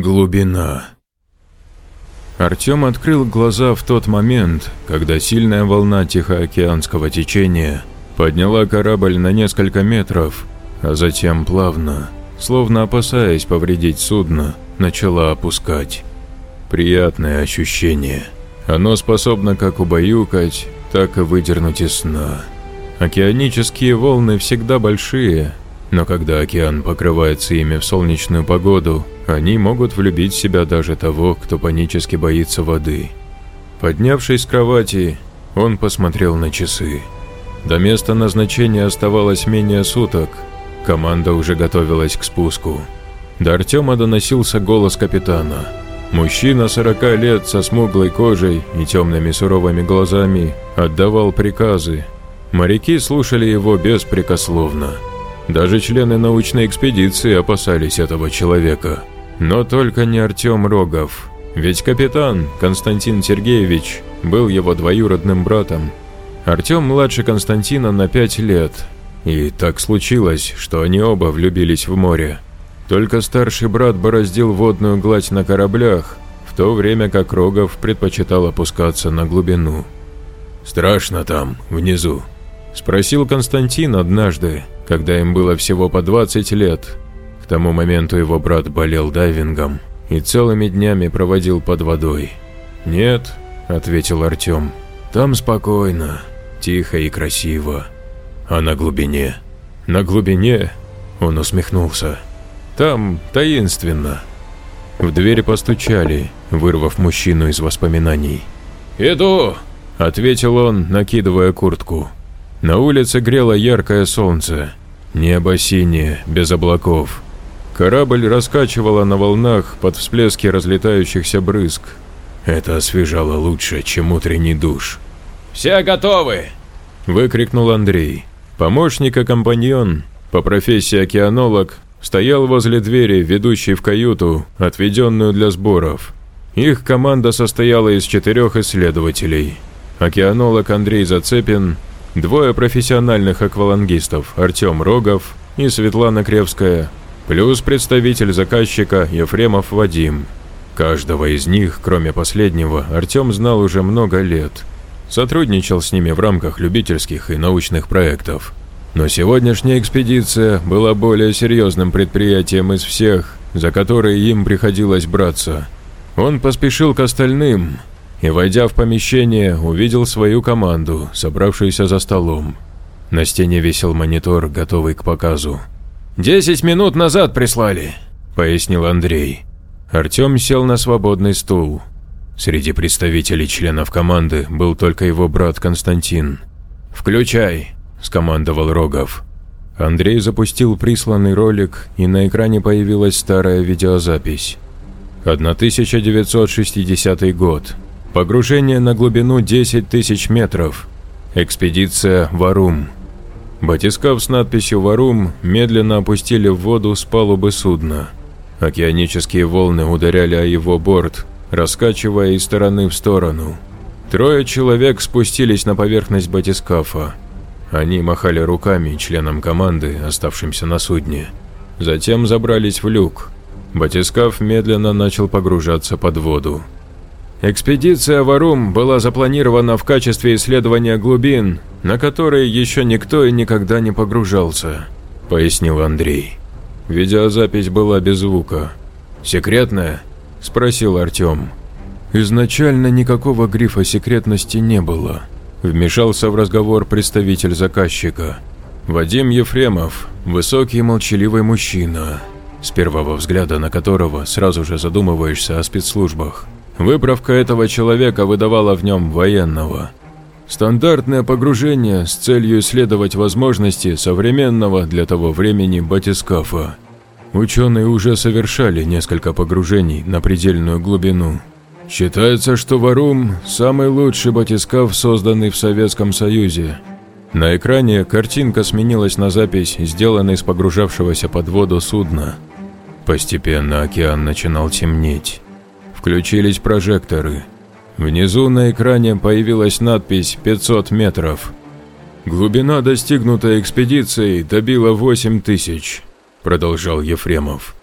Глубина. Артем открыл глаза в тот момент, когда сильная волна Тихоокеанского течения подняла корабль на несколько метров, а затем плавно, словно опасаясь повредить судно, начала опускать. Приятное ощущение. Оно способно как убаюкать, так и выдернуть из сна. Океанические волны всегда большие, но когда океан покрывается ими в солнечную погоду, они могут влюбить в себя даже того, кто панически боится воды. Поднявшись с кровати, он посмотрел на часы. До места назначения оставалось менее суток. Команда уже готовилась к спуску. До Артема доносился голос капитана. Мужчина 40 лет со смуглой кожей и темными суровыми глазами отдавал приказы. Моряки слушали его беспрекословно. Даже члены научной экспедиции опасались этого человека. Но только не Артем Рогов. Ведь капитан Константин Сергеевич был его двоюродным братом. Артем младше Константина на пять лет. И так случилось, что они оба влюбились в море. Только старший брат бороздил водную гладь на кораблях, в то время как Рогов предпочитал опускаться на глубину. «Страшно там, внизу?» – спросил Константин однажды, когда им было всего по 20 лет. К тому моменту его брат болел дайвингом и целыми днями проводил под водой. «Нет», – ответил Артем, – «там спокойно, тихо и красиво. А на глубине?» «На глубине?» – он усмехнулся. «Там таинственно». В дверь постучали, вырвав мужчину из воспоминаний. «Иду!» – ответил он, накидывая куртку. На улице грело яркое солнце. Небо синее, без облаков. Корабль раскачивало на волнах под всплески разлетающихся брызг. Это освежало лучше, чем утренний душ. «Все готовы!» – выкрикнул Андрей. Помощник и компаньон, по профессии океанолог, стоял возле двери, ведущей в каюту, отведенную для сборов. Их команда состояла из четырех исследователей. Океанолог Андрей Зацепин – Двое профессиональных аквалангистов Артем Рогов и Светлана Кревская, плюс представитель заказчика Ефремов Вадим. Каждого из них, кроме последнего, Артем знал уже много лет. Сотрудничал с ними в рамках любительских и научных проектов. Но сегодняшняя экспедиция была более серьезным предприятием из всех, за которые им приходилось браться. Он поспешил к остальным, и, войдя в помещение, увидел свою команду, собравшуюся за столом. На стене висел монитор, готовый к показу. «Десять минут назад прислали», – пояснил Андрей. Артем сел на свободный стул. Среди представителей членов команды был только его брат Константин. «Включай», – скомандовал Рогов. Андрей запустил присланный ролик, и на экране появилась старая видеозапись. 1960 год. Погружение на глубину 10 тысяч метров. Экспедиция «Варум». Батискаф с надписью «Варум» медленно опустили в воду с палубы судна. Океанические волны ударяли о его борт, раскачивая из стороны в сторону. Трое человек спустились на поверхность батискафа. Они махали руками членам команды, оставшимся на судне. Затем забрались в люк. Батискаф медленно начал погружаться под воду. Экспедиция Варум была запланирована в качестве исследования глубин, на которые еще никто и никогда не погружался, пояснил Андрей. Видеозапись была без звука. «Секретная?» – спросил Артем. Изначально никакого грифа секретности не было. Вмешался в разговор представитель заказчика. Вадим Ефремов, высокий молчаливый мужчина, с первого взгляда на которого сразу же задумываешься о спецслужбах. Выправка этого человека выдавала в нем военного. Стандартное погружение с целью исследовать возможности современного для того времени батискафа. Ученые уже совершали несколько погружений на предельную глубину. Считается, что Варум – самый лучший батискаф, созданный в Советском Союзе. На экране картинка сменилась на запись, сделанной с погружавшегося под воду судна. Постепенно океан начинал темнеть. Включились прожекторы. Внизу на экране появилась надпись «500 метров». «Глубина, достигнутая экспедицией, добила 8 тысяч», – продолжал Ефремов.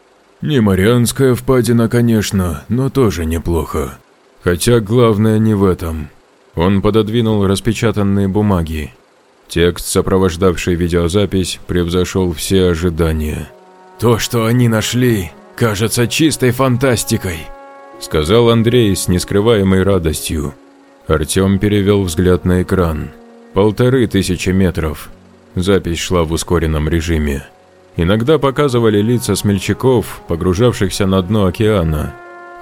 Не Марианская впадина, конечно, но тоже неплохо. Хотя главное не в этом. Он пододвинул распечатанные бумаги. Текст, сопровождавший видеозапись, превзошел все ожидания. «То, что они нашли, кажется чистой фантастикой», – сказал Андрей с нескрываемой радостью. Артем перевел взгляд на экран. Полторы тысячи метров. Запись шла в ускоренном режиме. Иногда показывали лица смельчаков, погружавшихся на дно океана.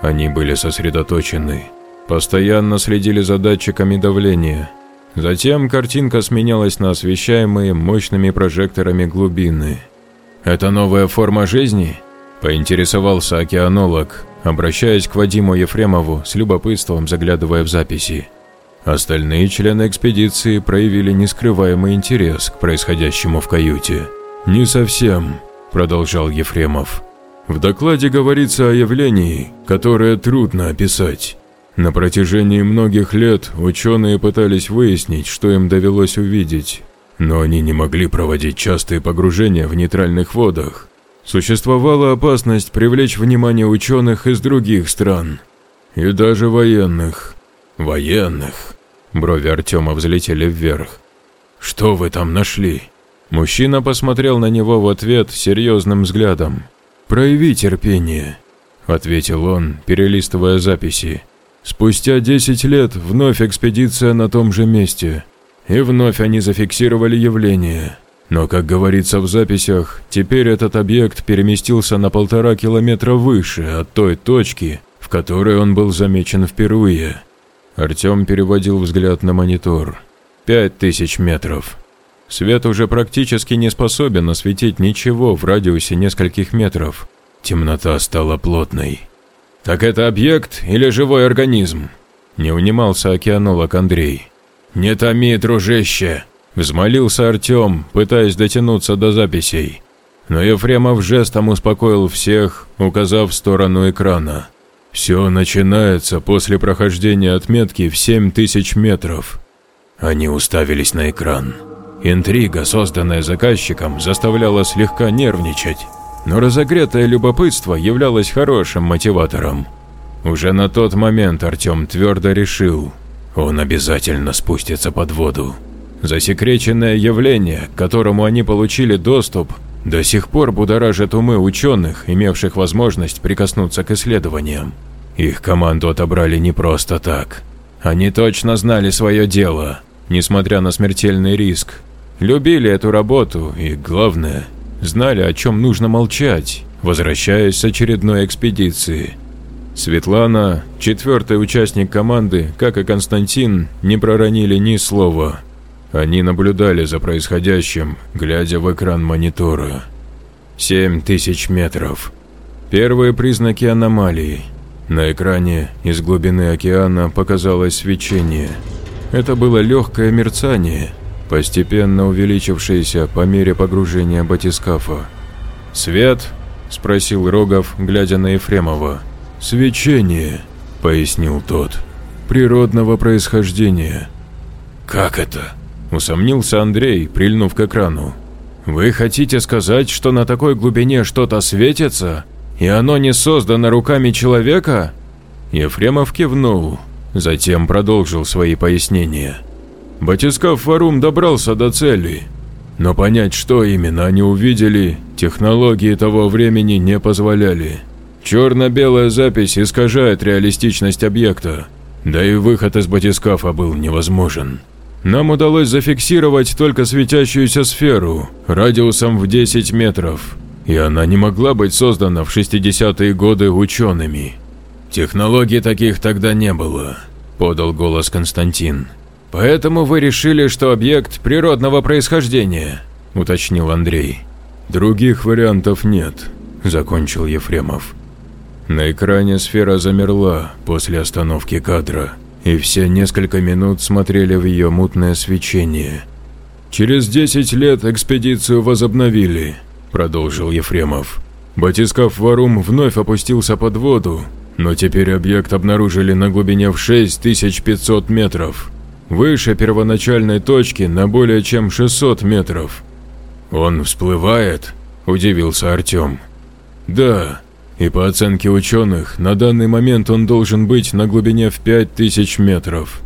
Они были сосредоточены. Постоянно следили за датчиками давления. Затем картинка сменялась на освещаемые мощными прожекторами глубины. «Это новая форма жизни?» – поинтересовался океанолог, обращаясь к Вадиму Ефремову с любопытством заглядывая в записи. Остальные члены экспедиции проявили нескрываемый интерес к происходящему в каюте. «Не совсем», – продолжал Ефремов. «В докладе говорится о явлении, которое трудно описать. На протяжении многих лет ученые пытались выяснить, что им довелось увидеть, но они не могли проводить частые погружения в нейтральных водах. Существовала опасность привлечь внимание ученых из других стран. И даже военных. Военных. Брови Артема взлетели вверх. «Что вы там нашли?» Мужчина посмотрел на него в ответ серьезным взглядом. «Прояви терпение», – ответил он, перелистывая записи. Спустя 10 лет вновь экспедиция на том же месте. И вновь они зафиксировали явление. Но, как говорится в записях, теперь этот объект переместился на полтора километра выше от той точки, в которой он был замечен впервые. Артем переводил взгляд на монитор. Пять тысяч метров. Свет уже практически не способен осветить ничего в радиусе нескольких метров. Темнота стала плотной. «Так это объект или живой организм?» Не унимался океанолог Андрей. «Не томи, дружище!» Взмолился Артем, пытаясь дотянуться до записей. Но Ефремов жестом успокоил всех, указав в сторону экрана. «Все начинается после прохождения отметки в 7000 метров». Они уставились на экран. Интрига, созданная заказчиком, заставляла слегка нервничать но разогретое любопытство являлось хорошим мотиватором. Уже на тот момент Артем твердо решил, он обязательно спустится под воду. Засекреченное явление, к которому они получили доступ, до сих пор будоражит умы ученых, имевших возможность прикоснуться к исследованиям. Их команду отобрали не просто так. Они точно знали свое дело, несмотря на смертельный риск. Любили эту работу и, главное, знали, о чем нужно молчать, возвращаясь с очередной экспедиции. Светлана, четвертый участник команды, как и Константин, не проронили ни слова. Они наблюдали за происходящим, глядя в экран монитора. Семь тысяч метров. Первые признаки аномалии. На экране из глубины океана показалось свечение. Это было легкое мерцание – постепенно увеличившееся по мере погружения батискафа. «Свет?» – спросил Рогов, глядя на Ефремова. «Свечение», – пояснил тот. «Природного происхождения». «Как это?» – усомнился Андрей, прильнув к экрану. «Вы хотите сказать, что на такой глубине что-то светится, и оно не создано руками человека?» Ефремов кивнул, затем продолжил свои пояснения. Батискаф Варум добрался до цели, но понять, что именно они увидели, технологии того времени не позволяли. Черно-белая запись искажает реалистичность объекта, да и выход из батискафа был невозможен. Нам удалось зафиксировать только светящуюся сферу радиусом в 10 метров, и она не могла быть создана в 60-е годы учеными. «Технологий таких тогда не было», – подал голос Константин. «Поэтому вы решили, что объект природного происхождения», – уточнил Андрей. «Других вариантов нет», – закончил Ефремов. На экране сфера замерла после остановки кадра, и все несколько минут смотрели в ее мутное свечение. «Через 10 лет экспедицию возобновили», – продолжил Ефремов. Батискаф Варум вновь опустился под воду, но теперь объект обнаружили на глубине в 6500 метров выше первоначальной точки на более чем 600 метров. «Он всплывает?» – удивился Артем. «Да, И по оценке ученых, на данный момент он должен быть на глубине в 5000 метров.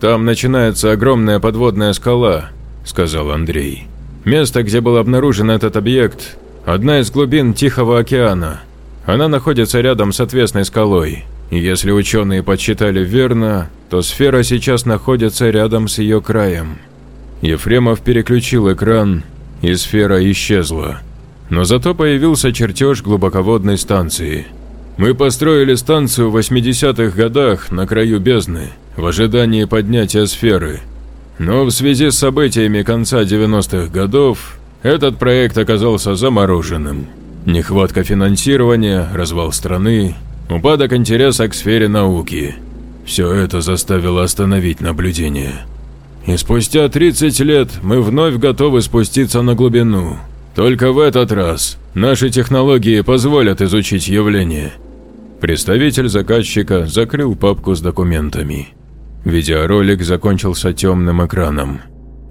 «Там начинается огромная подводная скала», – сказал Андрей. «Место, где был обнаружен этот объект – одна из глубин Тихого океана. Она находится рядом с отвесной скалой. И если ученые подсчитали верно, то сфера сейчас находится рядом с ее краем». Ефремов переключил экран, и сфера исчезла. Но зато появился чертеж глубоководной станции. Мы построили станцию в 80-х годах на краю бездны, в ожидании поднятия сферы. Но в связи с событиями конца 90-х годов этот проект оказался замороженным. Нехватка финансирования, развал страны, упадок интереса к сфере науки. Все это заставило остановить наблюдение. И спустя 30 лет мы вновь готовы спуститься на глубину. Только в этот раз наши технологии позволят изучить явление. Представитель заказчика закрыл папку с документами. Видеоролик закончился темным экраном.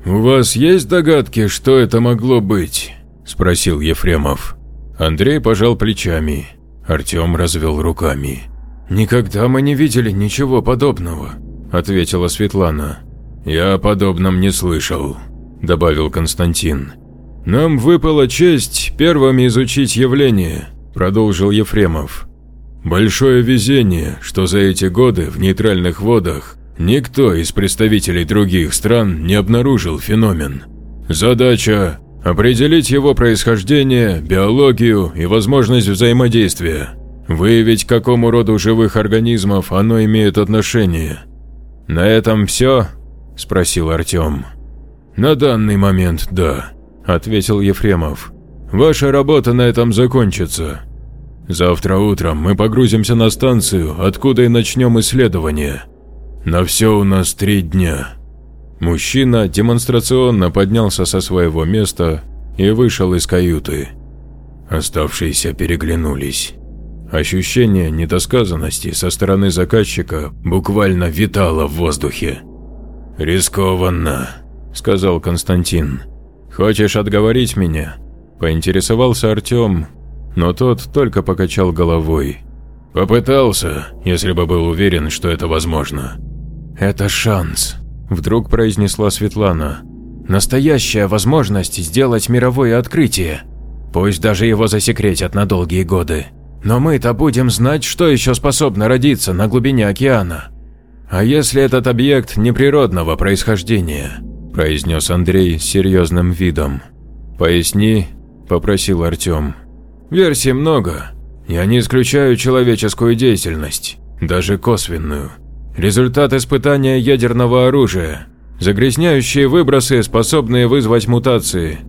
«У вас есть догадки, что это могло быть?» – спросил Ефремов. Андрей пожал плечами. Артем развел руками. «Никогда мы не видели ничего подобного», – ответила Светлана. «Я о подобном не слышал», – добавил Константин. «Нам выпала честь первыми изучить явление», – продолжил Ефремов. «Большое везение, что за эти годы в нейтральных водах никто из представителей других стран не обнаружил феномен. Задача – определить его происхождение, биологию и возможность взаимодействия, выявить, к какому роду живых организмов оно имеет отношение». «На этом все?» – спросил Артем. «На данный момент – да», – ответил Ефремов. «Ваша работа на этом закончится. Завтра утром мы погрузимся на станцию, откуда и начнем исследование. На все у нас три дня». Мужчина демонстрационно поднялся со своего места и вышел из каюты. Оставшиеся переглянулись. Ощущение недосказанности со стороны заказчика буквально витало в воздухе. «Рискованно», – сказал Константин. «Хочешь отговорить меня?» – поинтересовался Артем, но тот только покачал головой. «Попытался, если бы был уверен, что это возможно». «Это шанс», – вдруг произнесла Светлана. «Настоящая возможность сделать мировое открытие. Пусть даже его засекретят на долгие годы. Но мы-то будем знать, что еще способно родиться на глубине океана. А если этот объект неприродного происхождения?» – произнес Андрей с серьезным видом. «Поясни», – попросил Артем. «Версий много. Я не исключаю человеческую деятельность, даже косвенную. Результат испытания ядерного оружия, загрязняющие выбросы, способные вызвать мутации,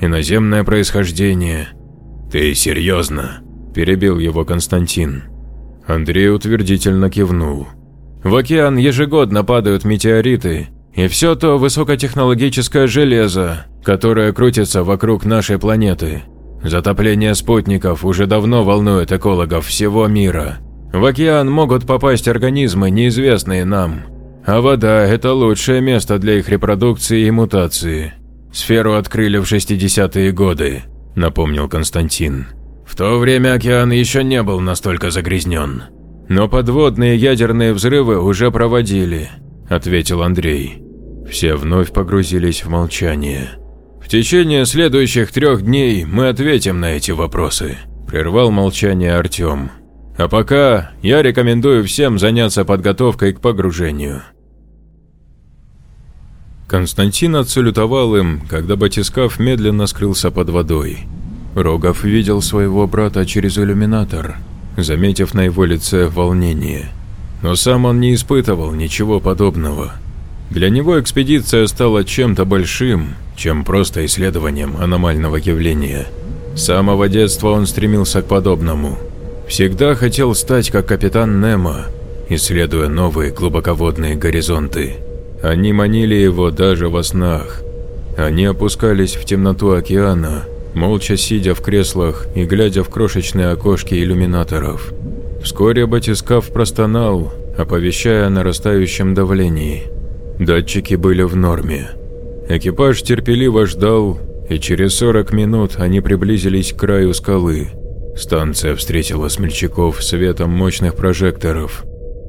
иноземное происхождение». «Ты серьезно?» – перебил его Константин. Андрей утвердительно кивнул. В океан ежегодно падают метеориты, и все то высокотехнологическое железо, которое крутится вокруг нашей планеты. Затопление спутников уже давно волнует экологов всего мира. В океан могут попасть организмы, неизвестные нам. А вода – это лучшее место для их репродукции и мутации. Сферу открыли в 60-е годы, напомнил Константин. В то время океан еще не был настолько загрязнен. Но подводные ядерные взрывы уже проводили, ответил Андрей. Все вновь погрузились в молчание. «В течение следующих трех дней мы ответим на эти вопросы», – прервал молчание Артем. «А пока я рекомендую всем заняться подготовкой к погружению». Константин отсалютовал им, когда батискаф медленно скрылся под водой. Рогов видел своего брата через иллюминатор, заметив на его лице волнение. Но сам он не испытывал ничего подобного. Для него экспедиция стала чем-то большим, чем просто исследованием аномального явления. С самого детства он стремился к подобному. Всегда хотел стать как капитан Немо, исследуя новые глубоководные горизонты. Они манили его даже во снах. Они опускались в темноту океана, молча сидя в креслах и глядя в крошечные окошки иллюминаторов. Вскоре батискаф простонал, оповещая о нарастающем давлении. Датчики были в норме. Экипаж терпеливо ждал, и через 40 минут они приблизились к краю скалы. Станция встретила смельчаков светом мощных прожекторов.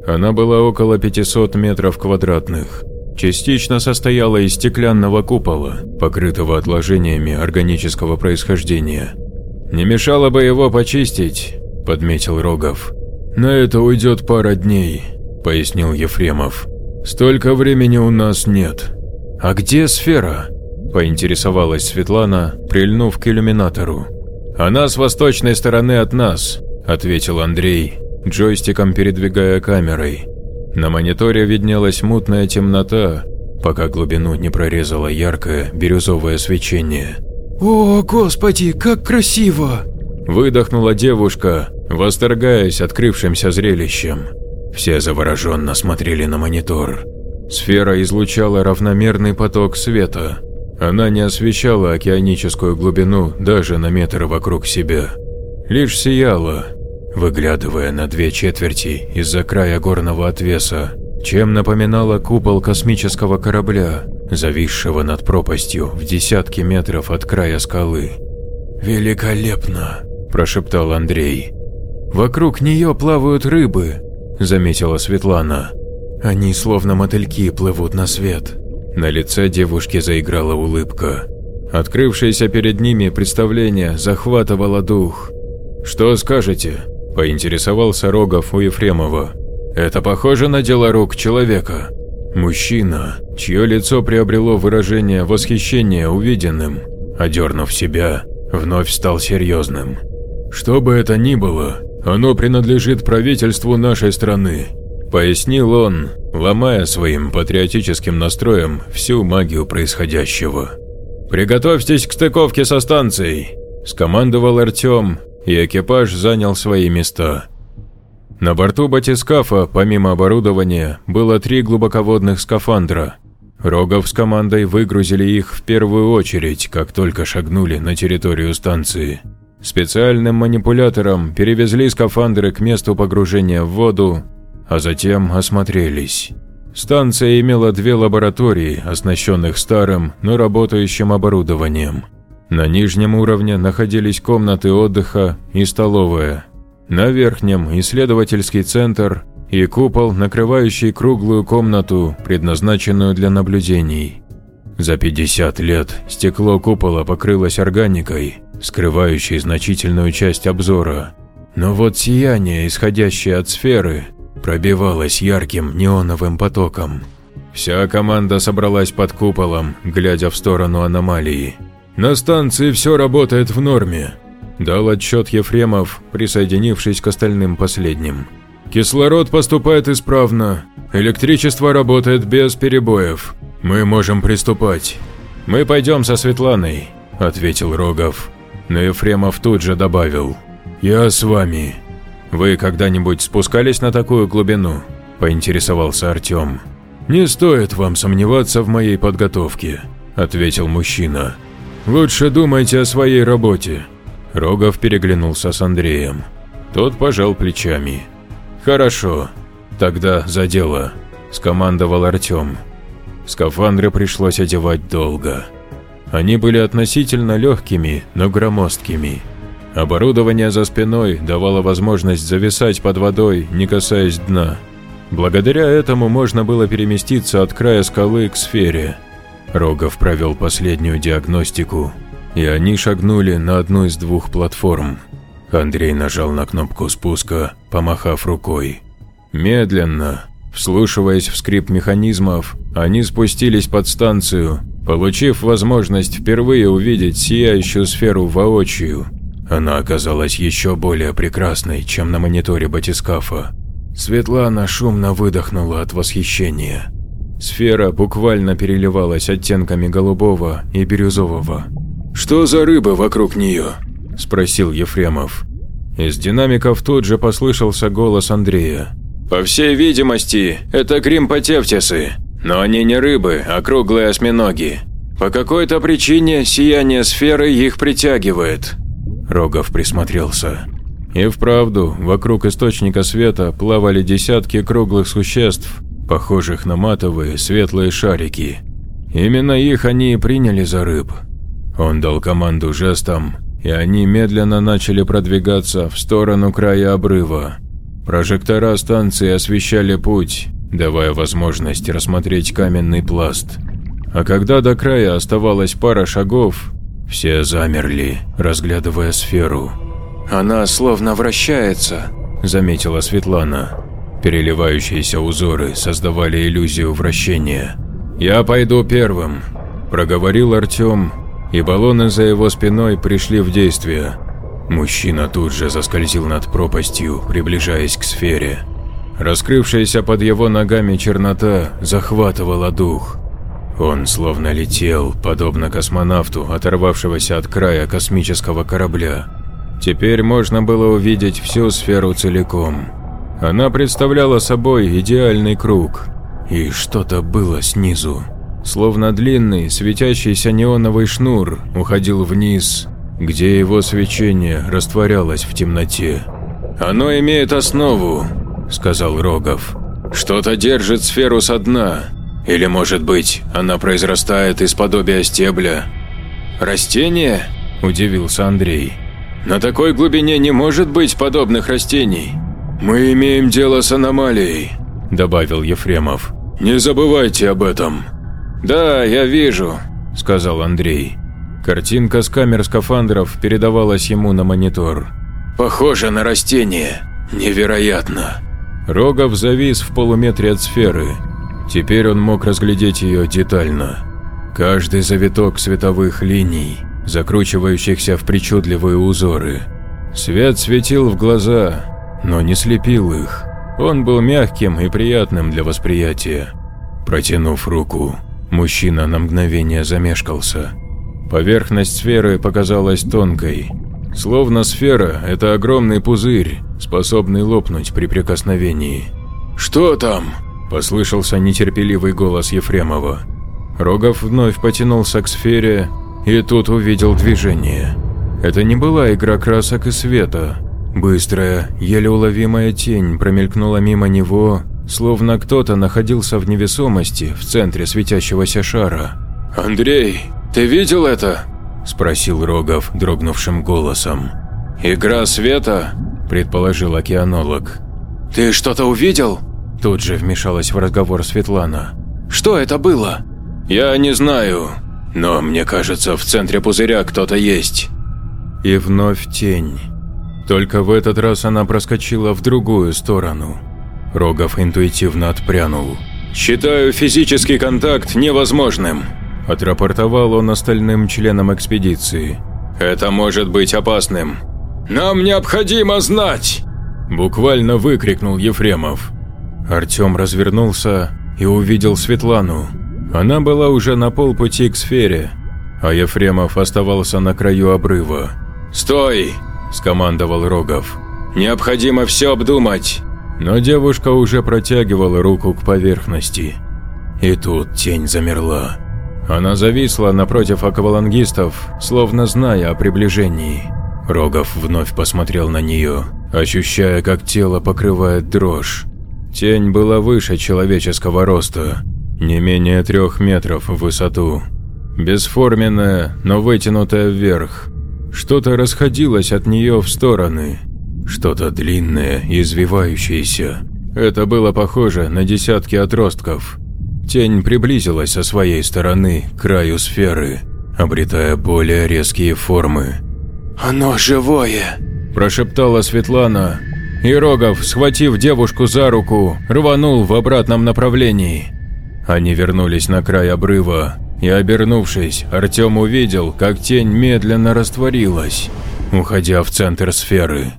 Она была около 500 метров квадратных. Частично состояла из стеклянного купола, покрытого отложениями органического происхождения. «Не мешало бы его почистить», – подметил Рогов. «На это уйдет пара дней», – пояснил Ефремов. «Столько времени у нас нет». «А где сфера?» – поинтересовалась Светлана, прильнув к иллюминатору. «Она с восточной стороны от нас», – ответил Андрей, джойстиком передвигая камерой. На мониторе виднелась мутная темнота, пока глубину не прорезало яркое бирюзовое свечение. «О, господи, как красиво!» Выдохнула девушка, восторгаясь открывшимся зрелищем. Все завороженно смотрели на монитор. Сфера излучала равномерный поток света. Она не освещала океаническую глубину даже на метр вокруг себя. Лишь сияла, выглядывая на две четверти из-за края горного отвеса, чем напоминала купол космического корабля, зависшего над пропастью в десятки метров от края скалы. «Великолепно!» – прошептал Андрей. «Вокруг нее плавают рыбы», – заметила Светлана. Они словно мотыльки плывут на свет. На лице девушки заиграла улыбка. Открывшееся перед ними представление захватывало дух. «Что скажете?» – поинтересовался Рогов у Ефремова. «Это похоже на дело рук человека?» Мужчина, чье лицо приобрело выражение восхищения увиденным, одернув себя, вновь стал серьезным. «Что бы это ни было, оно принадлежит правительству нашей страны Пояснил он, ломая своим патриотическим настроем всю магию происходящего. «Приготовьтесь к стыковке со станцией», – скомандовал Артем, и экипаж занял свои места. На борту батискафа, помимо оборудования, было три глубоководных скафандра. Рогов с командой выгрузили их в первую очередь, как только шагнули на территорию станции. Специальным манипулятором перевезли скафандры к месту погружения в воду а затем осмотрелись. Станция имела две лаборатории, оснащенных старым, но работающим оборудованием. На нижнем уровне находились комнаты отдыха и столовая. На верхнем – исследовательский центр и купол, накрывающий круглую комнату, предназначенную для наблюдений. За 50 лет стекло купола покрылось органикой, скрывающей значительную часть обзора. Но вот сияние, исходящее от сферы, пробивалась ярким неоновым потоком. Вся команда собралась под куполом, глядя в сторону аномалии. «На станции все работает в норме», – дал отчет Ефремов, присоединившись к остальным последним. «Кислород поступает исправно, электричество работает без перебоев. Мы можем приступать». «Мы пойдем со Светланой», – ответил Рогов. Но Ефремов тут же добавил. «Я с вами». «Вы когда-нибудь спускались на такую глубину?» – поинтересовался Артем. «Не стоит вам сомневаться в моей подготовке», – ответил мужчина. «Лучше думайте о своей работе». Рогов переглянулся с Андреем. Тот пожал плечами. «Хорошо, тогда за дело», – скомандовал Артем. Скафандры пришлось одевать долго. Они были относительно легкими, но громоздкими. Оборудование за спиной давало возможность зависать под водой, не касаясь дна. Благодаря этому можно было переместиться от края скалы к сфере. Рогов провел последнюю диагностику, и они шагнули на одну из двух платформ. Андрей нажал на кнопку спуска, помахав рукой. Медленно, вслушиваясь в скрип механизмов, они спустились под станцию, получив возможность впервые увидеть сияющую сферу воочию – она оказалась еще более прекрасной, чем на мониторе батискафа. Светлана шумно выдохнула от восхищения. Сфера буквально переливалась оттенками голубого и бирюзового. «Что за рыба вокруг нее?» – спросил Ефремов. Из динамиков тут же послышался голос Андрея. «По всей видимости, это гримпотевтисы, но они не рыбы, а круглые осьминоги. По какой-то причине сияние сферы их притягивает. Рогов присмотрелся. И вправду, вокруг источника света плавали десятки круглых существ, похожих на матовые светлые шарики. Именно их они и приняли за рыб. Он дал команду жестом, и они медленно начали продвигаться в сторону края обрыва. Прожектора станции освещали путь, давая возможность рассмотреть каменный пласт. А когда до края оставалась пара шагов, все замерли, разглядывая сферу. «Она словно вращается», – заметила Светлана. Переливающиеся узоры создавали иллюзию вращения. «Я пойду первым», – проговорил Артем, и баллоны за его спиной пришли в действие. Мужчина тут же заскользил над пропастью, приближаясь к сфере. Раскрывшаяся под его ногами чернота захватывала дух. Он словно летел, подобно космонавту, оторвавшегося от края космического корабля. Теперь можно было увидеть всю сферу целиком. Она представляла собой идеальный круг, и что-то было снизу. Словно длинный, светящийся неоновый шнур уходил вниз, где его свечение растворялось в темноте. «Оно имеет основу», – сказал Рогов. «Что-то держит сферу со дна. Или, может быть, она произрастает из подобия стебля?» «Растение?» – удивился Андрей. «На такой глубине не может быть подобных растений. Мы имеем дело с аномалией», – добавил Ефремов. «Не забывайте об этом». «Да, я вижу», – сказал Андрей. Картинка с камер скафандров передавалась ему на монитор. «Похоже на растение. Невероятно». Рогов завис в полуметре от сферы. Теперь он мог разглядеть ее детально. Каждый завиток световых линий, закручивающихся в причудливые узоры. Свет светил в глаза, но не слепил их. Он был мягким и приятным для восприятия. Протянув руку, Мужчина на мгновение замешкался. Поверхность сферы показалась тонкой. Словно сфера – это огромный пузырь, способный лопнуть при прикосновении. «Что там?» – послышался нетерпеливый голос Ефремова. Рогов вновь потянулся к сфере и тут увидел движение. Это не была игра красок и света. Быстрая, еле уловимая тень промелькнула мимо него словно кто-то находился в невесомости в центре светящегося шара. «Андрей, ты видел это?» – спросил Рогов дрогнувшим голосом. «Игра света?» – предположил океанолог. «Ты что-то увидел?» Тут же вмешалась в разговор Светлана. «Что это было?» «Я не знаю, но мне кажется, в центре пузыря кто-то есть». И вновь тень. Только в этот раз она проскочила в другую сторону. Рогов интуитивно отпрянул. «Считаю физический контакт невозможным», – отрапортовал он остальным членам экспедиции. «Это может быть опасным. Нам необходимо знать!» – буквально выкрикнул Ефремов. Артем развернулся и увидел Светлану. Она была уже на полпути к сфере, а Ефремов оставался на краю обрыва. «Стой!» – скомандовал Рогов. «Необходимо все обдумать. Но девушка уже протягивала руку к поверхности. И тут тень замерла. Она зависла напротив аквалангистов, словно зная о приближении. Рогов вновь посмотрел на нее, ощущая, как тело покрывает дрожь. Тень была выше человеческого роста, не менее трех метров в высоту. Бесформенная, но вытянутая вверх. Что-то расходилось от нее в стороны, что-то длинное извивающееся. Это было похоже на десятки отростков. Тень приблизилась со своей стороны к краю сферы, обретая более резкие формы. «Оно живое!» – прошептала Светлана, и Рогов, схватив девушку за руку, рванул в обратном направлении. Они вернулись на край обрыва, и, обернувшись, Артем увидел, как тень медленно растворилась, уходя в центр сферы.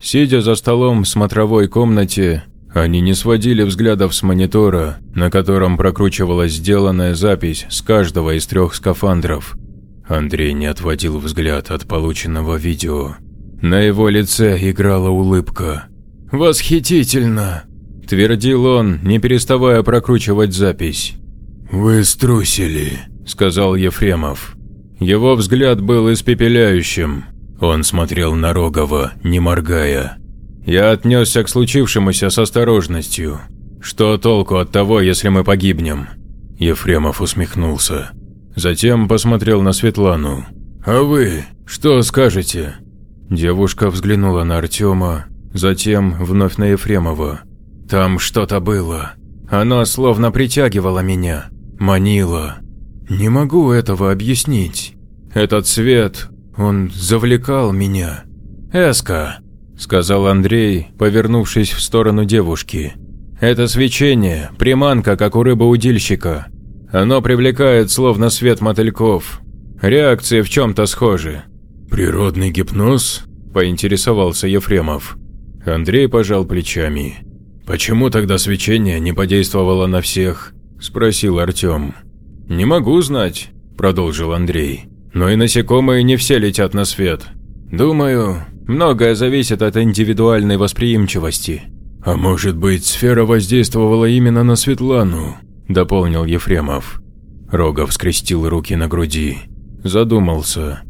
Сидя за столом в смотровой комнате, они не сводили взглядов с монитора, на котором прокручивалась сделанная запись с каждого из трех скафандров. Андрей не отводил взгляд от полученного видео. На его лице играла улыбка. «Восхитительно!» – твердил он, не переставая прокручивать запись. «Вы струсили», – сказал Ефремов. Его взгляд был испепеляющим. Он смотрел на Рогова, не моргая. Я отнесся к случившемуся с осторожностью. Что толку от того, если мы погибнем? Ефремов усмехнулся. Затем посмотрел на Светлану. «А вы что скажете?» Девушка взглянула на Артема, затем вновь на Ефремова. «Там что-то было. Оно словно притягивало меня, манило. Не могу этого объяснить. Этот свет, он завлекал меня. Эска, – сказал Андрей, повернувшись в сторону девушки. «Это свечение, приманка, как у рыбоудильщика. Оно привлекает словно свет мотыльков. Реакции в чем-то схожи». «Природный гипноз?» – поинтересовался Ефремов. Андрей пожал плечами. «Почему тогда свечение не подействовало на всех?» – спросил Артем. «Не могу знать», – продолжил Андрей. «Но и насекомые не все летят на свет. Думаю, Многое зависит от индивидуальной восприимчивости. А может быть, сфера воздействовала именно на Светлану, дополнил Ефремов. Рогов скрестил руки на груди. Задумался.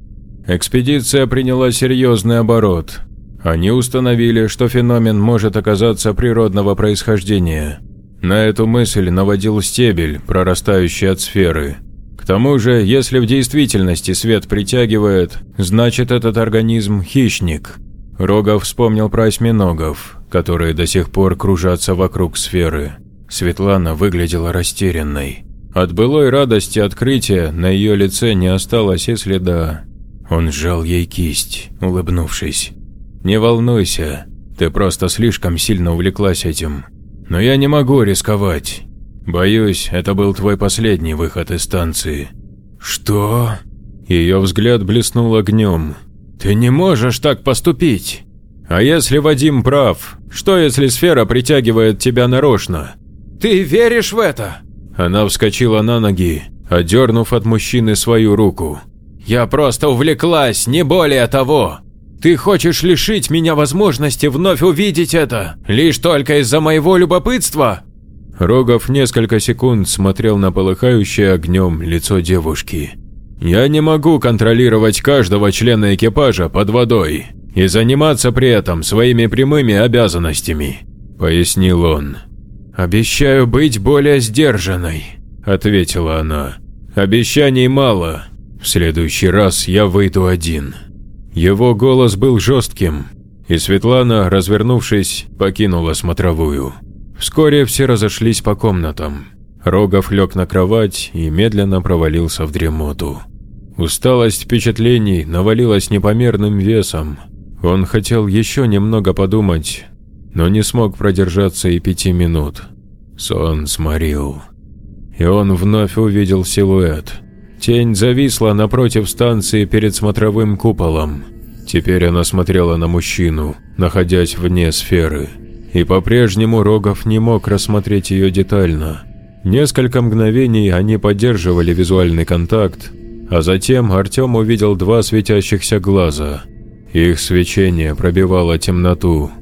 Экспедиция приняла серьезный оборот. Они установили, что феномен может оказаться природного происхождения. На эту мысль наводил стебель, прорастающий от сферы. К тому же, если в действительности свет притягивает, значит этот организм – хищник. Рогов вспомнил про осьминогов, которые до сих пор кружатся вокруг сферы. Светлана выглядела растерянной. От былой радости открытия на ее лице не осталось и следа. Он сжал ей кисть, улыбнувшись. «Не волнуйся, ты просто слишком сильно увлеклась этим. Но я не могу рисковать. «Боюсь, это был твой последний выход из станции». «Что?» Ее взгляд блеснул огнем. «Ты не можешь так поступить!» «А если Вадим прав? Что, если сфера притягивает тебя нарочно?» «Ты веришь в это?» Она вскочила на ноги, одернув от мужчины свою руку. «Я просто увлеклась, не более того. Ты хочешь лишить меня возможности вновь увидеть это, лишь только из-за моего любопытства?» Рогов несколько секунд смотрел на полыхающее огнем лицо девушки. «Я не могу контролировать каждого члена экипажа под водой и заниматься при этом своими прямыми обязанностями», – пояснил он. «Обещаю быть более сдержанной», – ответила она. «Обещаний мало. В следующий раз я выйду один». Его голос был жестким, и Светлана, развернувшись, покинула смотровую. Вскоре все разошлись по комнатам. Рогов лег на кровать и медленно провалился в дремоту. Усталость впечатлений навалилась непомерным весом. Он хотел еще немного подумать, но не смог продержаться и пяти минут. Сон сморил. И он вновь увидел силуэт. Тень зависла напротив станции перед смотровым куполом. Теперь она смотрела на мужчину, находясь вне сферы и по-прежнему Рогов не мог рассмотреть ее детально. Несколько мгновений они поддерживали визуальный контакт, а затем Артем увидел два светящихся глаза. Их свечение пробивало темноту.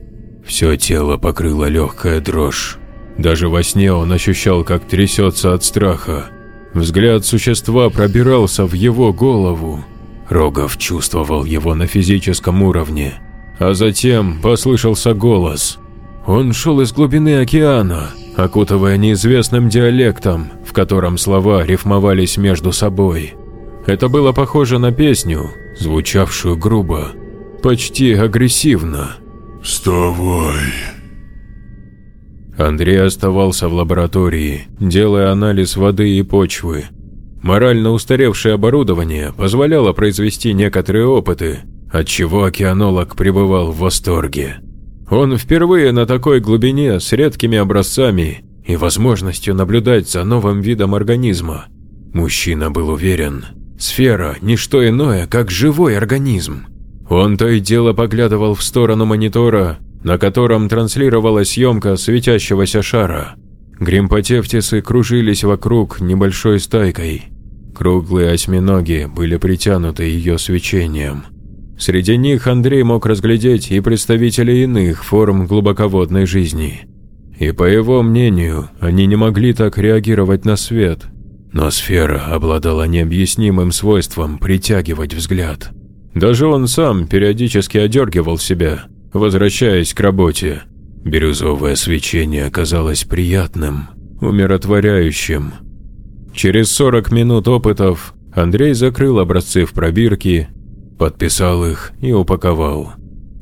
Все тело покрыло легкая дрожь. Даже во сне он ощущал, как трясется от страха. Взгляд существа пробирался в его голову. Рогов чувствовал его на физическом уровне. А затем послышался голос. Он шел из глубины океана, окутывая неизвестным диалектом, в котором слова рифмовались между собой. Это было похоже на песню, звучавшую грубо, почти агрессивно. «Вставай!» Андрей оставался в лаборатории, делая анализ воды и почвы. Морально устаревшее оборудование позволяло произвести некоторые опыты, от чего океанолог пребывал в восторге. Он впервые на такой глубине с редкими образцами и возможностью наблюдать за новым видом организма. Мужчина был уверен, сфера – не что иное, как живой организм. Он то и дело поглядывал в сторону монитора, на котором транслировалась съемка светящегося шара. Гримпотефтисы кружились вокруг небольшой стайкой. Круглые осьминоги были притянуты ее свечением. Среди них Андрей мог разглядеть и представителей иных форм глубоководной жизни. И по его мнению, они не могли так реагировать на свет. Но сфера обладала необъяснимым свойством притягивать взгляд. Даже он сам периодически одергивал себя, возвращаясь к работе. Бирюзовое свечение оказалось приятным, умиротворяющим. Через 40 минут опытов Андрей закрыл образцы в пробирке, подписал их и упаковал.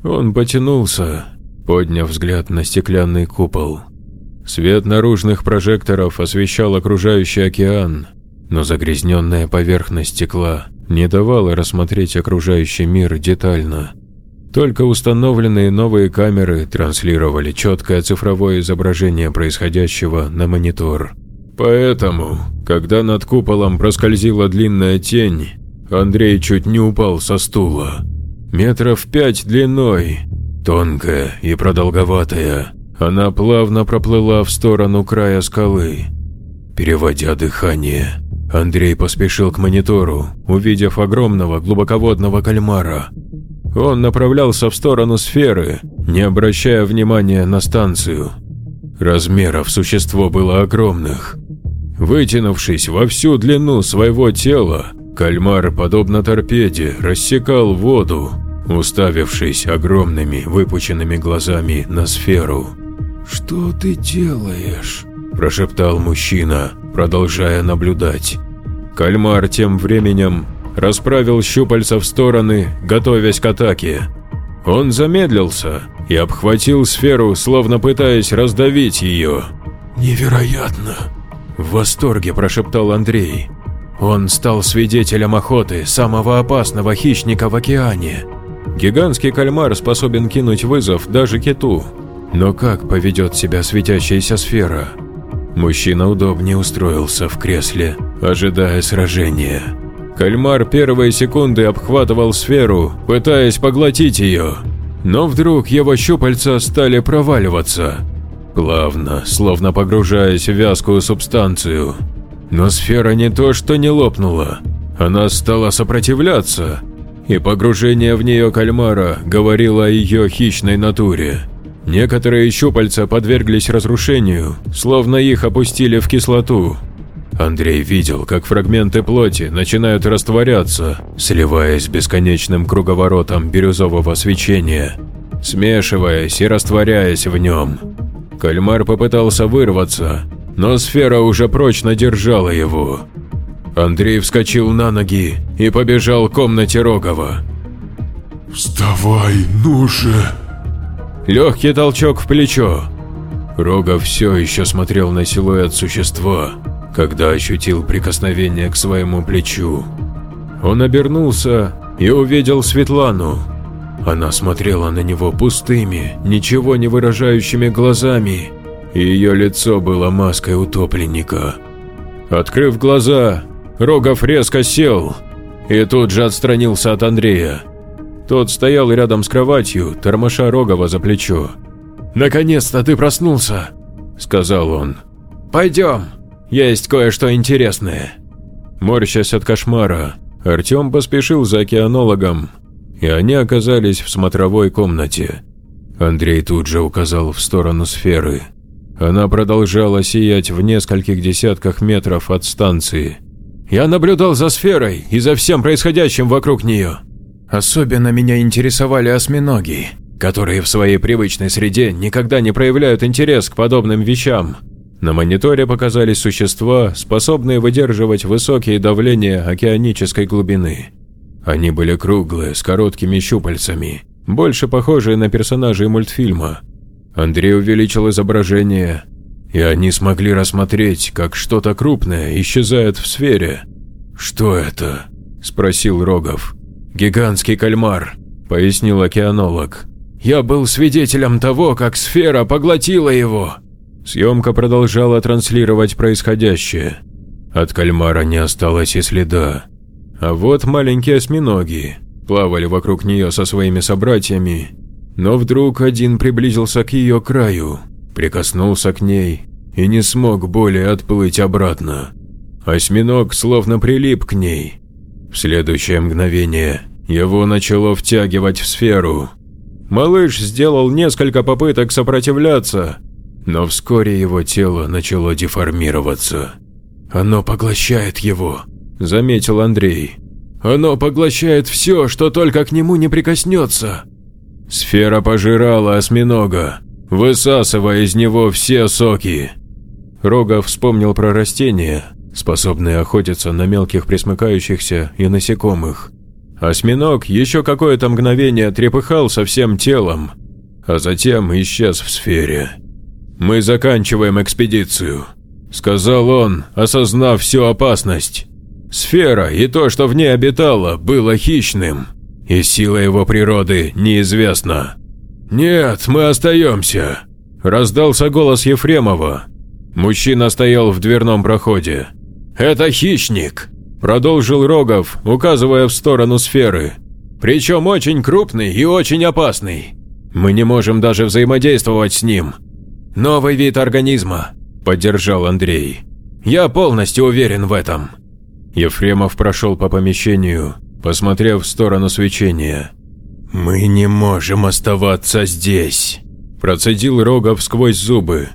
Он потянулся, подняв взгляд на стеклянный купол. Свет наружных прожекторов освещал окружающий океан, но загрязненная поверхность стекла не давала рассмотреть окружающий мир детально. Только установленные новые камеры транслировали четкое цифровое изображение происходящего на монитор. Поэтому, когда над куполом проскользила длинная тень, Андрей чуть не упал со стула. Метров пять длиной, тонкая и продолговатая, она плавно проплыла в сторону края скалы. Переводя дыхание, Андрей поспешил к монитору, увидев огромного глубоководного кальмара. Он направлялся в сторону сферы, не обращая внимания на станцию. Размеров существо было огромных. Вытянувшись во всю длину своего тела, кальмар, подобно торпеде, рассекал воду, уставившись огромными выпученными глазами на сферу. «Что ты делаешь?» – прошептал мужчина, продолжая наблюдать. Кальмар тем временем расправил щупальца в стороны, готовясь к атаке. Он замедлился и обхватил сферу, словно пытаясь раздавить ее. «Невероятно!» – в восторге прошептал Андрей. Он стал свидетелем охоты самого опасного хищника в океане. Гигантский кальмар способен кинуть вызов даже киту. Но как поведет себя светящаяся сфера? Мужчина удобнее устроился в кресле, ожидая сражения. Кальмар первые секунды обхватывал сферу, пытаясь поглотить ее. Но вдруг его щупальца стали проваливаться. Плавно, словно погружаясь в вязкую субстанцию. Но сфера не то что не лопнула, она стала сопротивляться. И погружение в нее кальмара говорило о ее хищной натуре. Некоторые щупальца подверглись разрушению, словно их опустили в кислоту. Андрей видел, как фрагменты плоти начинают растворяться, сливаясь с бесконечным круговоротом бирюзового свечения, смешиваясь и растворяясь в нем. Кальмар попытался вырваться, но сфера уже прочно держала его. Андрей вскочил на ноги и побежал к комнате Рогова. «Вставай, ну же!» Легкий толчок в плечо. Рогов все еще смотрел на силуэт существа, когда ощутил прикосновение к своему плечу. Он обернулся и увидел Светлану. Она смотрела на него пустыми, ничего не выражающими глазами, и ее лицо было маской утопленника. Открыв глаза, Рогов резко сел и тут же отстранился от Андрея. Тот стоял рядом с кроватью, тормоша Рогова за плечо. «Наконец-то ты проснулся», – сказал он. «Пойдем, есть кое-что интересное». Морщась от кошмара, Артем поспешил за океанологом, и они оказались в смотровой комнате. Андрей тут же указал в сторону сферы. Она продолжала сиять в нескольких десятках метров от станции. «Я наблюдал за сферой и за всем происходящим вокруг нее», Особенно меня интересовали осьминоги, которые в своей привычной среде никогда не проявляют интерес к подобным вещам. На мониторе показались существа, способные выдерживать высокие давления океанической глубины. Они были круглые, с короткими щупальцами, больше похожие на персонажей мультфильма. Андрей увеличил изображение, и они смогли рассмотреть, как что-то крупное исчезает в сфере. «Что это?» – спросил Рогов. «Гигантский кальмар», – пояснил океанолог. «Я был свидетелем того, как сфера поглотила его». Съемка продолжала транслировать происходящее. От кальмара не осталось и следа. А вот маленькие осьминоги плавали вокруг нее со своими собратьями, но вдруг один приблизился к ее краю, прикоснулся к ней и не смог более отплыть обратно. Осьминог словно прилип к ней, в следующее мгновение его начало втягивать в сферу. Малыш сделал несколько попыток сопротивляться, но вскоре его тело начало деформироваться. «Оно поглощает его», – заметил Андрей. «Оно поглощает все, что только к нему не прикоснется». Сфера пожирала осьминога, высасывая из него все соки. Рогов вспомнил про растения, способные охотиться на мелких пресмыкающихся и насекомых. Осьминог еще какое-то мгновение трепыхался всем телом, а затем исчез в сфере. «Мы заканчиваем экспедицию», – сказал он, осознав всю опасность. Сфера и то, что в ней обитало, было хищным, и сила его природы неизвестна. «Нет, мы остаемся», – раздался голос Ефремова. Мужчина стоял в дверном проходе. «Это хищник», – продолжил Рогов, указывая в сторону сферы. «Причем очень крупный и очень опасный. Мы не можем даже взаимодействовать с ним. Новый вид организма», – поддержал Андрей. «Я полностью уверен в этом». Ефремов прошел по помещению, посмотрев в сторону свечения. «Мы не можем оставаться здесь», – процедил Рогов сквозь зубы.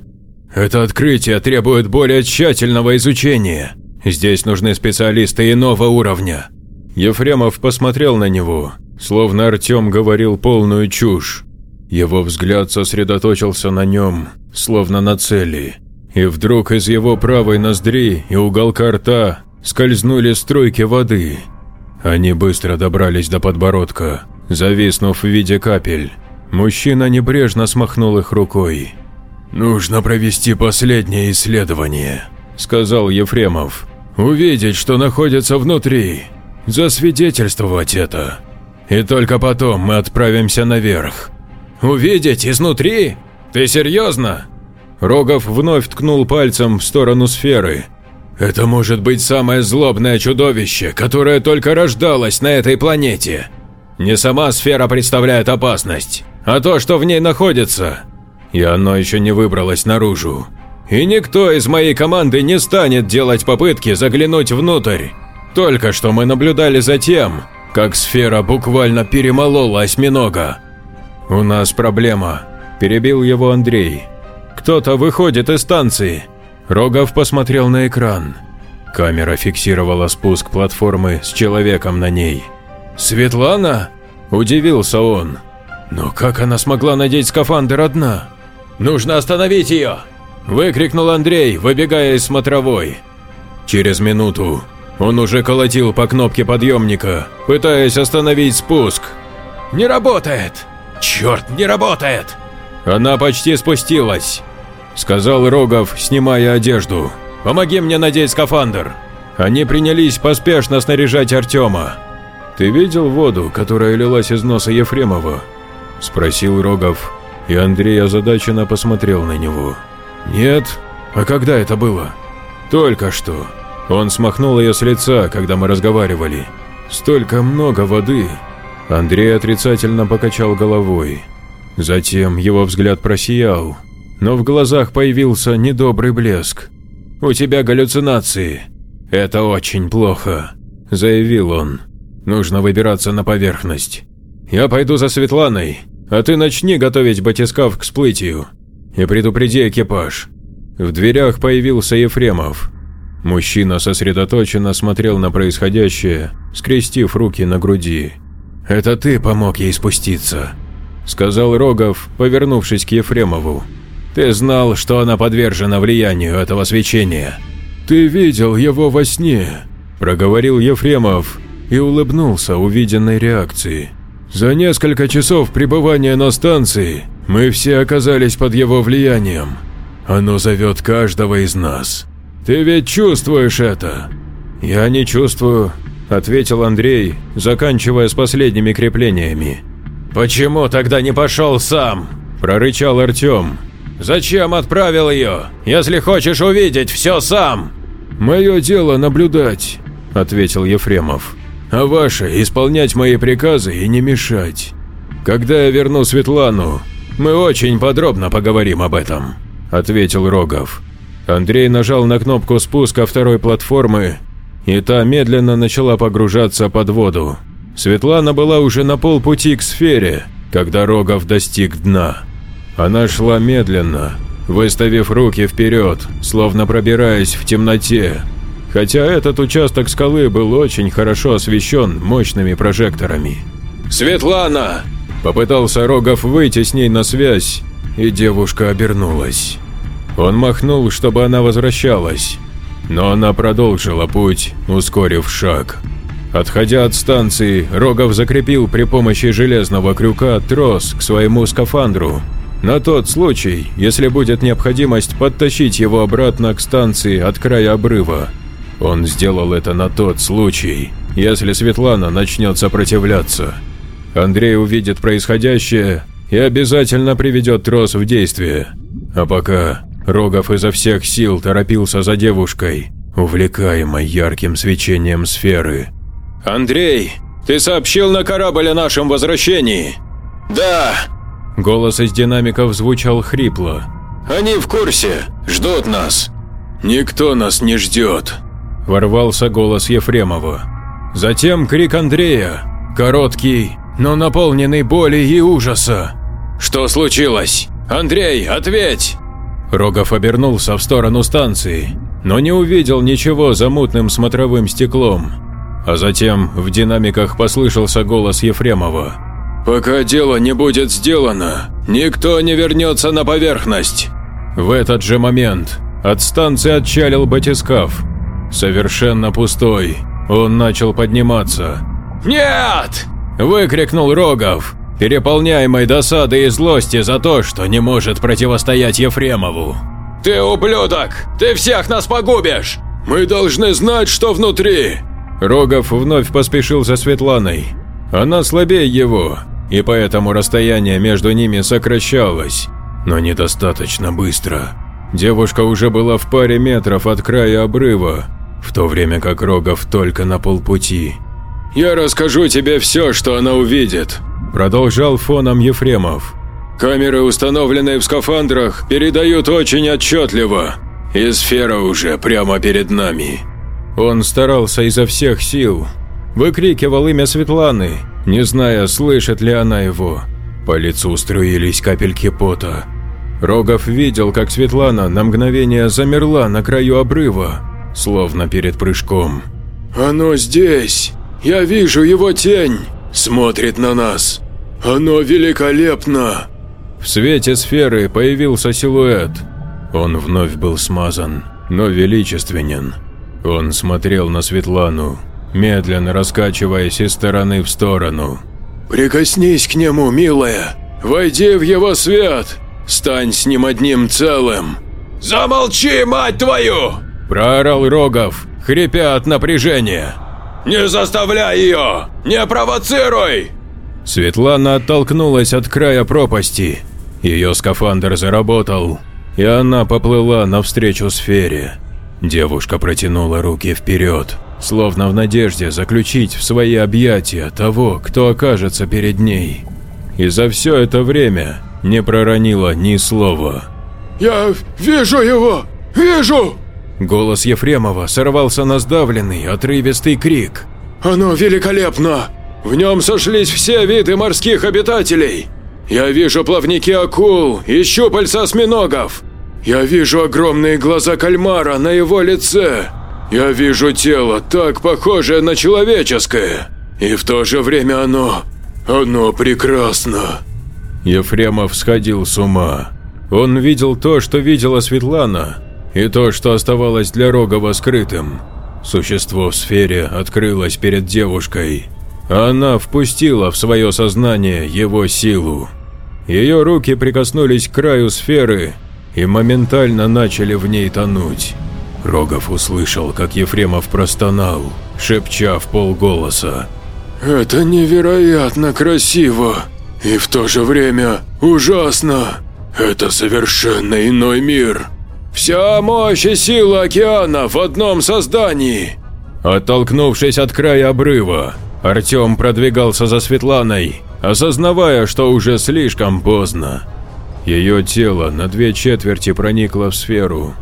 «Это открытие требует более тщательного изучения. Здесь нужны специалисты иного уровня». Ефремов посмотрел на него, словно Артем говорил полную чушь. Его взгляд сосредоточился на нем, словно на цели. И вдруг из его правой ноздри и уголка рта скользнули струйки воды. Они быстро добрались до подбородка, зависнув в виде капель. Мужчина небрежно смахнул их рукой. «Нужно провести последнее исследование», – сказал Ефремов. «Увидеть, что находится внутри, засвидетельствовать это. И только потом мы отправимся наверх». «Увидеть изнутри? Ты серьезно?» Рогов вновь ткнул пальцем в сторону сферы, это может быть самое злобное чудовище, которое только рождалось на этой планете. Не сама сфера представляет опасность, а то, что в ней находится. И оно еще не выбралось наружу. И никто из моей команды не станет делать попытки заглянуть внутрь. Только что мы наблюдали за тем, как сфера буквально перемолола осьминога. «У нас проблема», – перебил его Андрей. «Кто-то выходит из станции, Рогов посмотрел на экран. Камера фиксировала спуск платформы с человеком на ней. «Светлана?» – удивился он. «Но как она смогла надеть скафандр одна?» «Нужно остановить ее!» – выкрикнул Андрей, выбегая из смотровой. Через минуту он уже колотил по кнопке подъемника, пытаясь остановить спуск. «Не работает! Черт, не работает!» Она почти спустилась. – сказал Рогов, снимая одежду. «Помоги мне надеть скафандр». Они принялись поспешно снаряжать Артема. «Ты видел воду, которая лилась из носа Ефремова?» – спросил Рогов, и Андрей озадаченно посмотрел на него. «Нет? А когда это было?» «Только что. Он смахнул ее с лица, когда мы разговаривали. Столько много воды!» Андрей отрицательно покачал головой. Затем его взгляд просиял, но в глазах появился недобрый блеск. «У тебя галлюцинации. Это очень плохо», – заявил он. «Нужно выбираться на поверхность. Я пойду за Светланой, а ты начни готовить батискаф к всплытию и предупреди экипаж». В дверях появился Ефремов. Мужчина сосредоточенно смотрел на происходящее, скрестив руки на груди. «Это ты помог ей спуститься», – сказал Рогов, повернувшись к Ефремову. Ты знал, что она подвержена влиянию этого свечения. Ты видел его во сне, проговорил Ефремов и улыбнулся увиденной реакции. За несколько часов пребывания на станции мы все оказались под его влиянием. Оно зовет каждого из нас. Ты ведь чувствуешь это? Я не чувствую, ответил Андрей, заканчивая с последними креплениями. Почему тогда не пошел сам? прорычал Артем. Зачем отправил ее, если хочешь увидеть все сам?» «Мое дело наблюдать», – ответил Ефремов. «А ваше – исполнять мои приказы и не мешать. Когда я верну Светлану, мы очень подробно поговорим об этом», – ответил Рогов. Андрей нажал на кнопку спуска второй платформы, и та медленно начала погружаться под воду. Светлана была уже на полпути к сфере, когда Рогов достиг дна. Она шла медленно, выставив руки вперед, словно пробираясь в темноте. Хотя этот участок скалы был очень хорошо освещен мощными прожекторами. «Светлана!» – попытался Рогов выйти с ней на связь, и девушка обернулась. Он махнул, чтобы она возвращалась. но она продолжила путь, ускорив шаг. Отходя от станции, Рогов закрепил при помощи железного крюка трос к своему скафандру, на тот случай, если будет необходимость подтащить его обратно к станции от края обрыва. Он сделал это на тот случай, если Светлана начнет сопротивляться. Андрей увидит происходящее и обязательно приведет трос в действие. А пока Рогов изо всех сил торопился за девушкой, увлекаемой ярким свечением сферы. «Андрей, ты сообщил на корабль о нашем возвращении?» «Да!» Голос из динамиков звучал хрипло. «Они в курсе, ждут нас». «Никто нас не ждет», – ворвался голос Ефремова. Затем крик Андрея, короткий, но наполненный боли и ужаса. «Что случилось? Андрей, ответь!» Рогов обернулся в сторону станции, но не увидел ничего за мутным смотровым стеклом. А затем в динамиках послышался голос Ефремова. «Пока дело не будет сделано, никто не вернется на поверхность!» В этот же момент от станции отчалил батискаф. Совершенно пустой, он начал подниматься. «Нет!» – выкрикнул Рогов, переполняемой досадой и злости за то, что не может противостоять Ефремову. «Ты ублюдок! Ты всех нас погубишь! Мы должны знать, что внутри!» Рогов вновь поспешил за Светланой. Она слабее его, и поэтому расстояние между ними сокращалось, но недостаточно быстро. Девушка уже была в паре метров от края обрыва, в то время как Рогов только на полпути. «Я расскажу тебе все, что она увидит», – продолжал фоном Ефремов. «Камеры, установленные в скафандрах, передают очень отчетливо, и сфера уже прямо перед нами». Он старался изо всех сил, выкрикивал имя Светланы, не зная, слышит ли она его. По лицу струились капельки пота. Рогов видел, как Светлана на мгновение замерла на краю обрыва, словно перед прыжком. «Оно здесь! Я вижу его тень! Смотрит на нас! Оно великолепно!» В свете сферы появился силуэт. Он вновь был смазан, но величественен. Он смотрел на Светлану, медленно раскачиваясь из стороны в сторону. «Прикоснись к нему, милая! Войди в его свет! Стань с ним одним целым!» «Замолчи, мать твою!» – проорал Рогов, хрипя от напряжения. «Не заставляй ее! Не провоцируй!» Светлана оттолкнулась от края пропасти. Ее скафандр заработал, и она поплыла навстречу сфере. Девушка протянула руки вперед, словно в надежде заключить в свои объятия того, кто окажется перед ней. И за все это время не проронила ни слова. «Я вижу его! Вижу!» Голос Ефремова сорвался на сдавленный, отрывистый крик. «Оно великолепно! В нем сошлись все виды морских обитателей! Я вижу плавники акул и щупальца осьминогов! Я вижу огромные глаза кальмара на его лице! Я вижу тело, так похожее на человеческое! И в то же время оно... оно прекрасно!» Ефремов сходил с ума. Он видел то, что видела Светлана, и то, что оставалось для Рогова скрытым. Существо в сфере открылось перед девушкой. Она впустила в свое сознание его силу. Ее руки прикоснулись к краю сферы и моментально начали в ней тонуть. Рогов услышал, как Ефремов простонал, шепча в полголоса. «Это невероятно красиво и в то же время ужасно. Это совершенно иной мир». Вся мощь и сила океана в одном создании. Оттолкнувшись от края обрыва, Артем продвигался за Светланой, осознавая, что уже слишком поздно. Ее тело на две четверти проникло в сферу.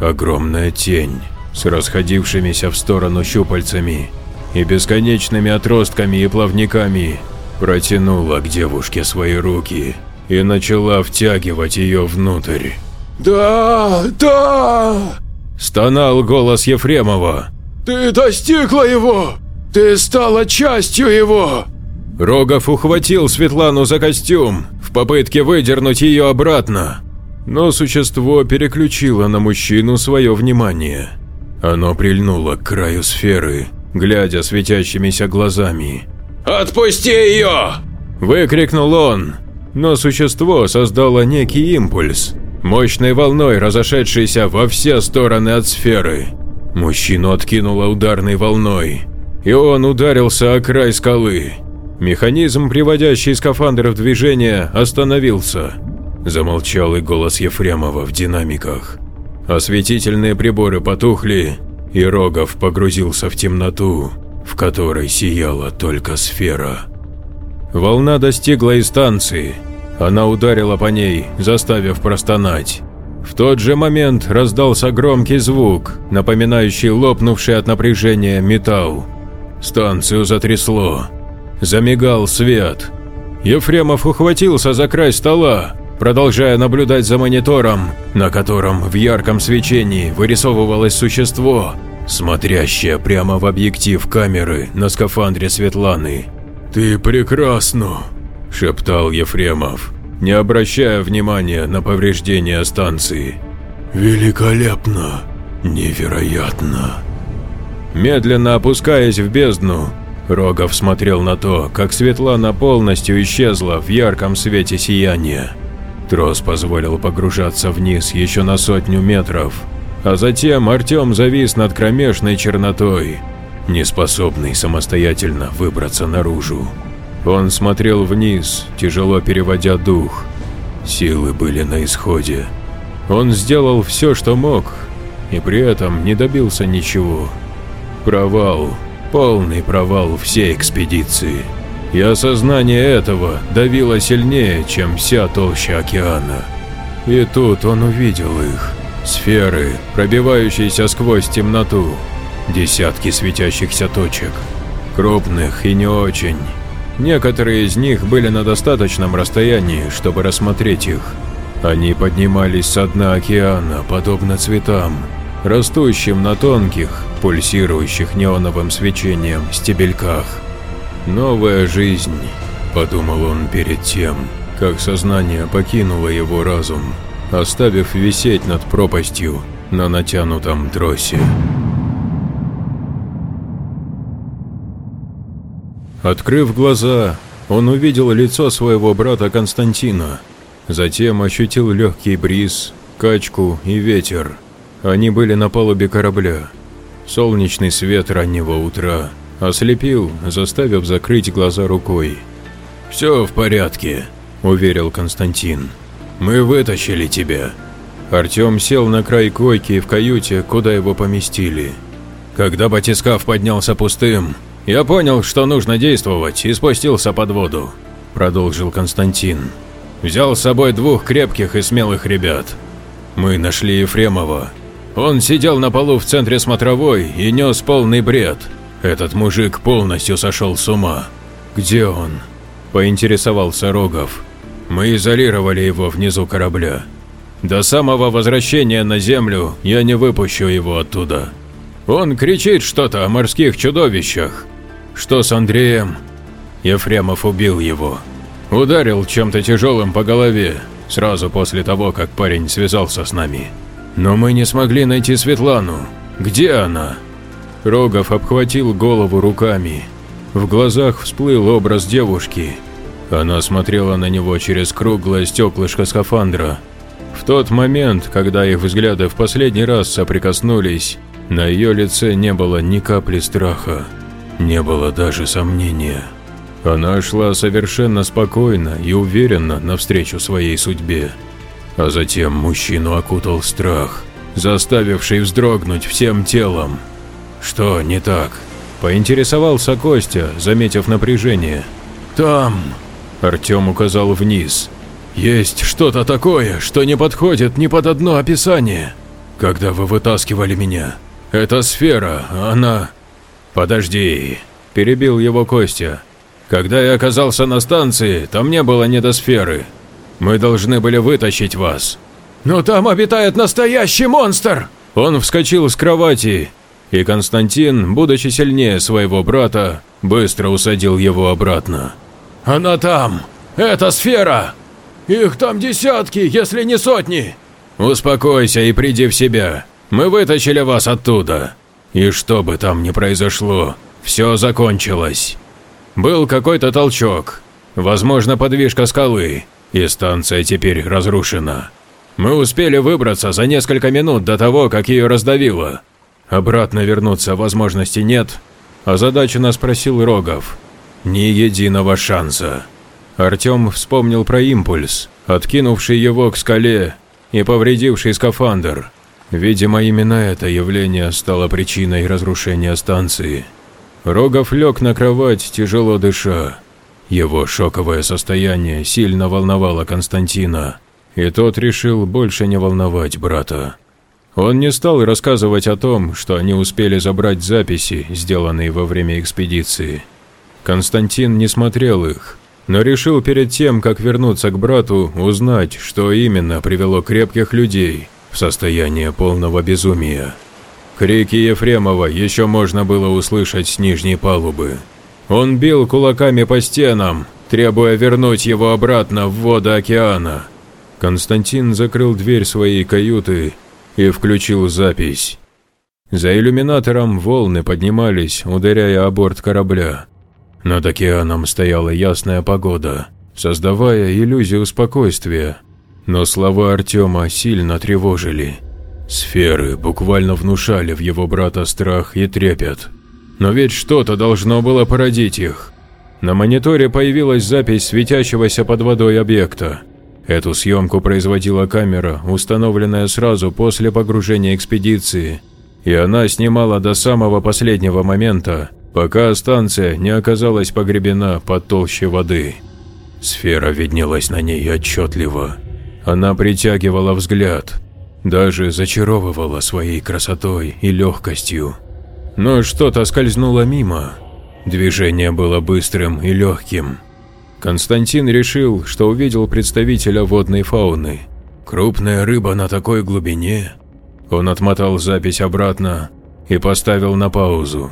Огромная тень с расходившимися в сторону щупальцами и бесконечными отростками и плавниками протянула к девушке свои руки и начала втягивать ее внутрь. «Да, да!» – стонал голос Ефремова. «Ты достигла его! Ты стала частью его!» Рогов ухватил Светлану за костюм в попытке выдернуть ее обратно, но существо переключило на мужчину свое внимание. Оно прильнуло к краю сферы, глядя светящимися глазами. «Отпусти ее!» – выкрикнул он. Но существо создало некий импульс, мощной волной разошедшейся во все стороны от сферы. Мужчину откинуло ударной волной, и он ударился о край скалы. Механизм, приводящий скафандр в движение, остановился. Замолчал и голос Ефремова в динамиках. Осветительные приборы потухли, и Рогов погрузился в темноту, в которой сияла только сфера. Волна достигла и станции. Она ударила по ней, заставив простонать. В тот же момент раздался громкий звук, напоминающий лопнувший от напряжения металл. Станцию затрясло. Замигал свет. Ефремов ухватился за край стола, продолжая наблюдать за монитором, на котором в ярком свечении вырисовывалось существо, смотрящее прямо в объектив камеры на скафандре Светланы. «Ты прекрасна!» – шептал Ефремов, не обращая внимания на повреждения станции. «Великолепно! Невероятно!» Медленно опускаясь в бездну, Рогов смотрел на то, как Светлана полностью исчезла в ярком свете сияния. Трос позволил погружаться вниз еще на сотню метров, а затем Артем завис над кромешной чернотой, неспособный самостоятельно выбраться наружу. Он смотрел вниз, тяжело переводя дух. Силы были на исходе. Он сделал все, что мог, и при этом не добился ничего. Провал, полный провал всей экспедиции. И осознание этого давило сильнее, чем вся толща океана. И тут он увидел их. Сферы, пробивающиеся сквозь темноту. Десятки светящихся точек. Крупных и не очень. Некоторые из них были на достаточном расстоянии, чтобы рассмотреть их. Они поднимались со дна океана, подобно цветам, растущим на тонких, пульсирующих неоновым свечением стебельках. «Новая жизнь», – подумал он перед тем, как сознание покинуло его разум, оставив висеть над пропастью на натянутом тросе. Открыв глаза, он увидел лицо своего брата Константина, затем ощутил легкий бриз, качку и ветер. Они были на палубе корабля. Солнечный свет раннего утра ослепил, заставив закрыть глаза рукой. «Все в порядке», – уверил Константин. «Мы вытащили тебя». Артем сел на край койки в каюте, куда его поместили. Когда батискаф поднялся пустым, я понял, что нужно действовать и спустился под воду, продолжил Константин. Взял с собой двух крепких и смелых ребят. Мы нашли Ефремова, он сидел на полу в центре смотровой и нес полный бред. Этот мужик полностью сошел с ума. Где он? Поинтересовался Рогов. Мы изолировали его внизу корабля. До самого возвращения на землю я не выпущу его оттуда. Он кричит что-то о морских чудовищах. Что с Андреем? Ефремов убил его. Ударил чем-то тяжелым по голове, сразу после того, как парень связался с нами. Но мы не смогли найти Светлану. Где она? Рогов обхватил голову руками. В глазах всплыл образ девушки. Она смотрела на него через круглое стеклышко скафандра. В тот момент, когда их взгляды в последний раз соприкоснулись, на ее лице не было ни капли страха, не было даже сомнения. Она шла совершенно спокойно и уверенно навстречу своей судьбе. А затем мужчину окутал страх, заставивший вздрогнуть всем телом. «Что не так?» – поинтересовался Костя, заметив напряжение. «Там!» – Артем указал вниз. «Есть что-то такое, что не подходит ни под одно описание. Когда вы вытаскивали меня, эта сфера, она...» «Подожди», – перебил его Костя. «Когда я оказался на станции, там не было недосферы, мы должны были вытащить вас. Но там обитает настоящий монстр!» Он вскочил с кровати, и Константин, будучи сильнее своего брата, быстро усадил его обратно. «Она там! Это сфера! Их там десятки, если не сотни!» «Успокойся и приди в себя. Мы вытащили вас оттуда. И что бы там ни произошло, все закончилось. Был какой-то толчок, возможно, подвижка скалы, и станция теперь разрушена. Мы успели выбраться за несколько минут до того, как ее раздавило. Обратно вернуться возможности нет, озадаченно спросил Рогов. Ни единого шанса. Артем вспомнил про импульс, откинувший его к скале и повредивший скафандр. Видимо, именно это явление стало причиной разрушения станции. Рогов лег на кровать, тяжело дыша. Его шоковое состояние сильно волновало Константина, и тот решил больше не волновать брата. Он не стал рассказывать о том, что они успели забрать записи, сделанные во время экспедиции. Константин не смотрел их, но решил перед тем, как вернуться к брату, узнать, что именно привело крепких людей в состояние полного безумия. Крики Ефремова еще можно было услышать с нижней палубы. Он бил кулаками по стенам, требуя вернуть его обратно в воды океана. Константин закрыл дверь своей каюты и включил запись. За иллюминатором волны поднимались, ударяя о борт корабля. Над океаном стояла ясная погода, создавая иллюзию спокойствия. Но слова Артема сильно тревожили. Сферы буквально внушали в его брата страх и трепет. Но ведь что-то должно было породить их. На мониторе появилась запись светящегося под водой объекта. Эту съемку производила камера, установленная сразу после погружения экспедиции, и она снимала до самого последнего момента, пока станция не оказалась погребена под толще воды. Сфера виднелась на ней отчетливо. Она притягивала взгляд, даже зачаровывала своей красотой и легкостью. Но что-то скользнуло мимо. Движение было быстрым и легким. Константин решил, что увидел представителя водной фауны. Крупная рыба на такой глубине. Он отмотал запись обратно и поставил на паузу.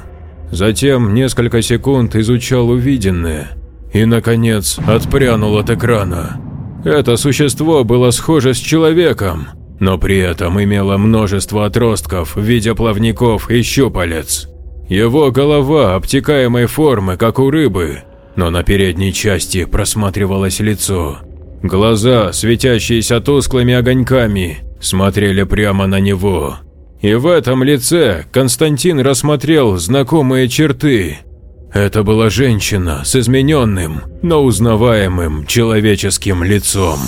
Затем несколько секунд изучал увиденное и, наконец, отпрянул от экрана. Это существо было схоже с человеком, но при этом имело множество отростков в виде плавников и щупалец. Его голова обтекаемой формы, как у рыбы, но на передней части просматривалось лицо. Глаза, светящиеся тусклыми огоньками, смотрели прямо на него. И в этом лице Константин рассмотрел знакомые черты. Это была женщина с измененным, но узнаваемым человеческим лицом.